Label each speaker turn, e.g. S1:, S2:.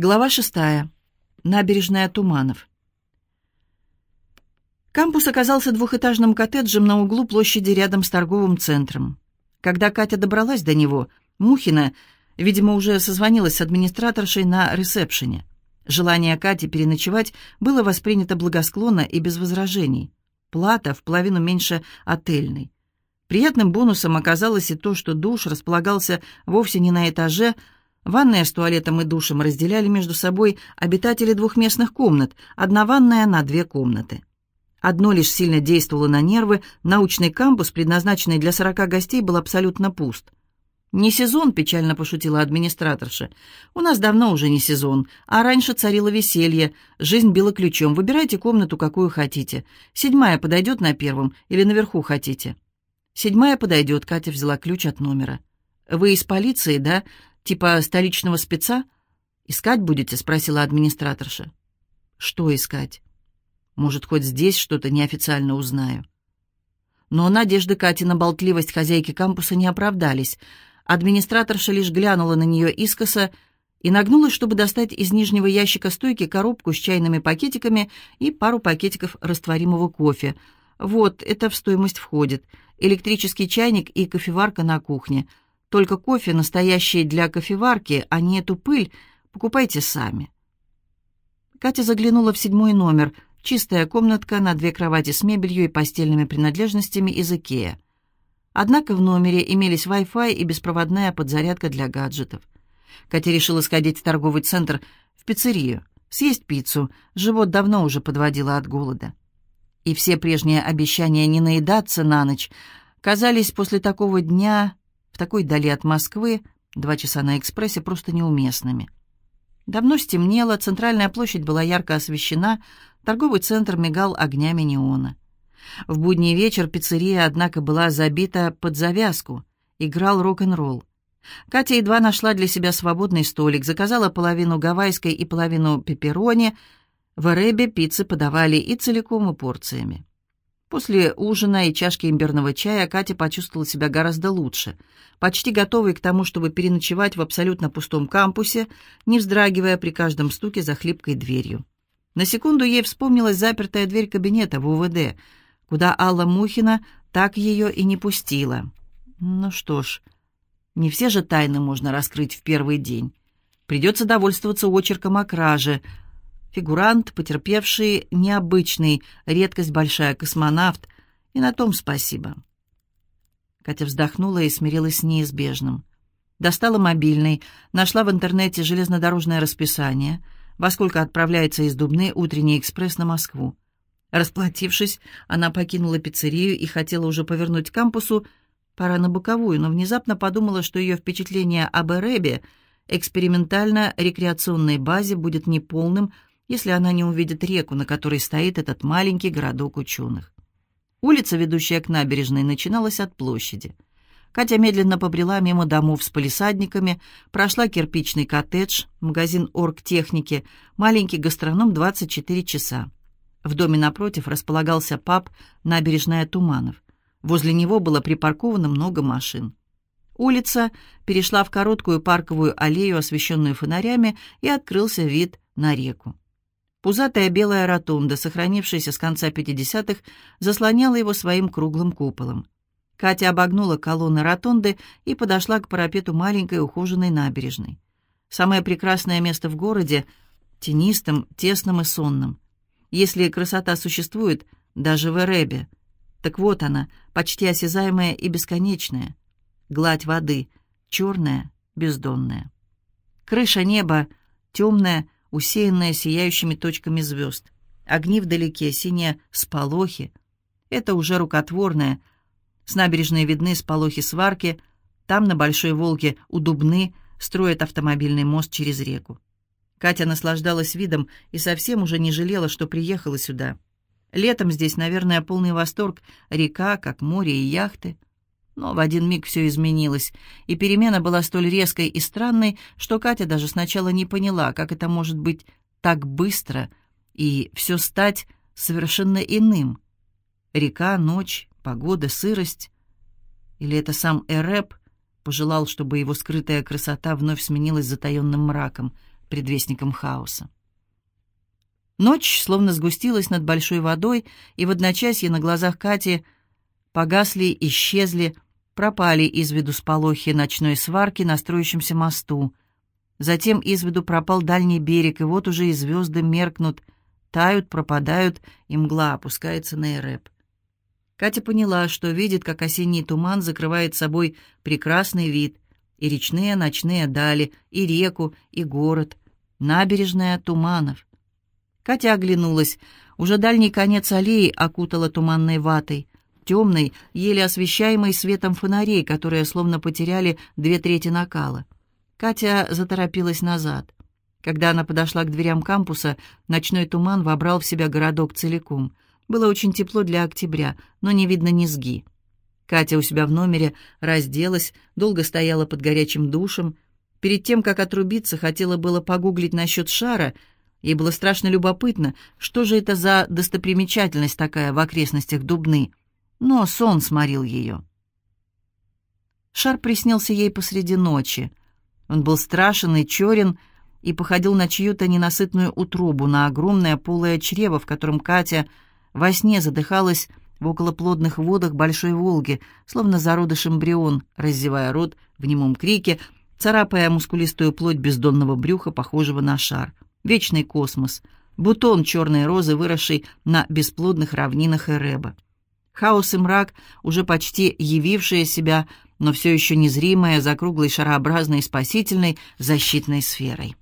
S1: Глава шестая. Набережная Туманов. Кампус оказался двухэтажным коттеджем на углу площади рядом с торговым центром. Когда Катя добралась до него, Мухина, видимо, уже созвонилась с администраторшей на ресепшене. Желание Кати переночевать было воспринято благосклонно и без возражений. Плата в половину меньше отельной. Приятным бонусом оказалось и то, что душ располагался вовсе не на этаже, Ванная с туалетом и душем разделяли между собой обитатели двухместных комнат, одна ванная на две комнаты. Одно лишь сильно действовало на нервы, научный кампус, предназначенный для сорока гостей, был абсолютно пуст. «Не сезон», — печально пошутила администраторша. «У нас давно уже не сезон, а раньше царило веселье, жизнь била ключом. Выбирайте комнату, какую хотите. Седьмая подойдет на первом или наверху хотите?» «Седьмая подойдет», — Катя взяла ключ от номера. «Вы из полиции, да?» «Типа столичного спеца? Искать будете?» — спросила администраторша. «Что искать? Может, хоть здесь что-то неофициально узнаю?» Но надежды Кати на болтливость хозяйки кампуса не оправдались. Администраторша лишь глянула на нее искоса и нагнулась, чтобы достать из нижнего ящика стойки коробку с чайными пакетиками и пару пакетиков растворимого кофе. Вот, это в стоимость входит. Электрический чайник и кофеварка на кухне — только кофе настоящий для кофеварки, а не эту пыль, покупайте сами. Катя заглянула в седьмой номер. Чистая комнатка на две кровати с мебелью и постельными принадлежностями из Икеа. Однако в номере имелись Wi-Fi и беспроводная подзарядка для гаджетов. Катя решила сходить в торговый центр, в пиццерию, съесть пиццу. Живот давно уже подводила от голода. И все прежние обещания не наедаться на ночь казались после такого дня в такой дали от Москвы, два часа на экспрессе просто неуместными. Давно стемнело, центральная площадь была ярко освещена, торговый центр мигал огнями неона. В будний вечер пиццерия, однако, была забита под завязку. Играл рок-н-ролл. Катя едва нашла для себя свободный столик, заказала половину гавайской и половину пепперони. В Эребе пиццы подавали и целиком, и порциями. После ужина и чашки имбирного чая Катя почувствовала себя гораздо лучше, почти готовой к тому, чтобы переночевать в абсолютно пустом кампусе, не вздрагивая при каждом стуке за хлипкой дверью. На секунду ей вспомнилась запертая дверь кабинета в УВД, куда Алла Мухина так ее и не пустила. Ну что ж, не все же тайны можно раскрыть в первый день. Придется довольствоваться очерком о краже — Фигурант, потерпевший необычный, редкость большая, космонавт. И на том спасибо. Катя вздохнула и смирилась с неизбежным. Достала мобильный, нашла в интернете железнодорожное расписание, во сколько отправляется из Дубны утренний экспресс на Москву. Расплатившись, она покинула пиццерию и хотела уже повернуть к кампусу, пора на боковую, но внезапно подумала, что ее впечатление об Эребе, экспериментально-рекреационной базе, будет неполным, если она не увидит реку, на которой стоит этот маленький городок ученых. Улица, ведущая к набережной, начиналась от площади. Катя медленно побрела мимо домов с полисадниками, прошла кирпичный коттедж, магазин оргтехники, маленький гастроном 24 часа. В доме напротив располагался паб «Набережная Туманов». Возле него было припарковано много машин. Улица перешла в короткую парковую аллею, освещенную фонарями, и открылся вид на реку. Пузатая белая ротонда, сохранившаяся с конца 50-х, заслоняла его своим круглым куполом. Катя обогнула колонны ротонды и подошла к парапету маленькой ухоженной набережной. Самое прекрасное место в городе — тенистым, тесным и сонным. Если красота существует, даже в Эребе. Так вот она, почти осязаемая и бесконечная. Гладь воды, черная, бездонная. Крыша неба, темная, усеянная сияющими точками звезд. Огни вдалеке, синие сполохи. Это уже рукотворное. С набережной видны сполохи сварки. Там, на Большой Волге, у Дубны, строят автомобильный мост через реку. Катя наслаждалась видом и совсем уже не жалела, что приехала сюда. Летом здесь, наверное, полный восторг. Река, как море и яхты. Но в один миг все изменилось, и перемена была столь резкой и странной, что Катя даже сначала не поняла, как это может быть так быстро и все стать совершенно иным. Река, ночь, погода, сырость. Или это сам Эреп пожелал, чтобы его скрытая красота вновь сменилась затаенным мраком, предвестником хаоса. Ночь словно сгустилась над большой водой, и в одночасье на глазах Кати погасли, исчезли, пропали из виду сполохи ночной сварки на строящемся мосту. Затем из виду пропал дальний берег, и вот уже и звезды меркнут, тают, пропадают, и мгла опускается на Эреб. Катя поняла, что видит, как осенний туман закрывает собой прекрасный вид, и речные ночные дали, и реку, и город, набережная туманов. Катя оглянулась. Уже дальний конец аллеи окутала туманной ватой, темной, еле освещаемой светом фонарей, которые словно потеряли две трети накала. Катя заторопилась назад. Когда она подошла к дверям кампуса, ночной туман вобрал в себя городок целиком. Было очень тепло для октября, но не видно низги. Катя у себя в номере разделась, долго стояла под горячим душем. Перед тем, как отрубиться, хотела было погуглить насчет шара — Ей было страшно любопытно, что же это за достопримечательность такая в окрестностях Дубны. Но сон сморил ее. Шар приснился ей посреди ночи. Он был страшен и черен, и походил на чью-то ненасытную утробу, на огромное полое чрево, в котором Катя во сне задыхалась в околоплодных водах Большой Волги, словно зародыш эмбрион, раздевая рот в немом крике, царапая мускулистую плоть бездонного брюха, похожего на шар — вечный космос, бутон черной розы, выросший на бесплодных равнинах Эреба. Хаос и мрак, уже почти явившие себя, но все еще незримые, за круглой шарообразной спасительной защитной сферой.